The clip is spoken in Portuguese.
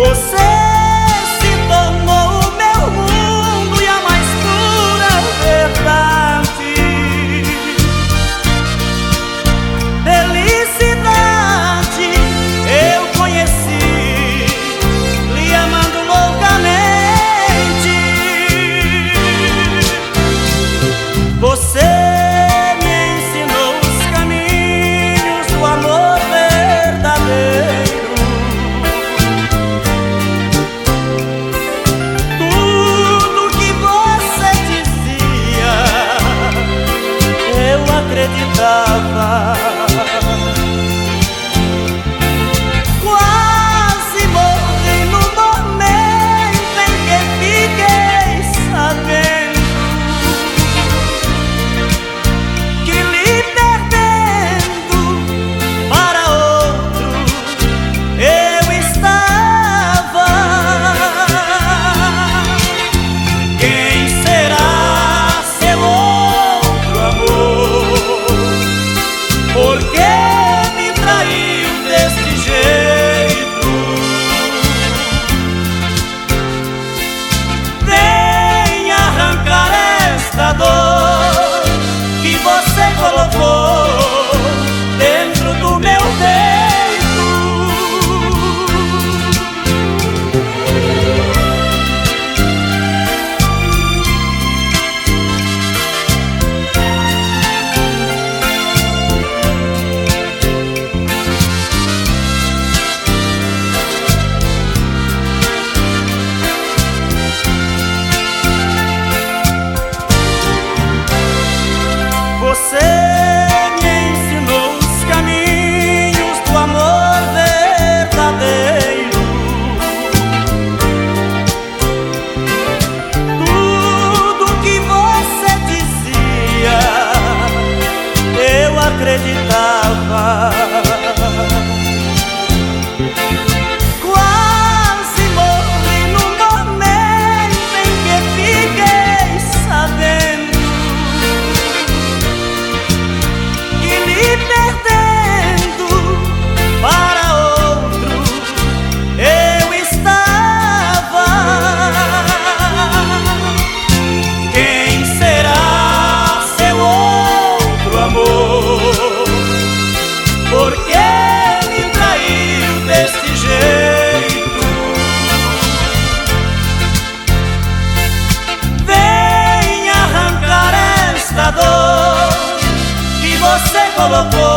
Você love. Colocou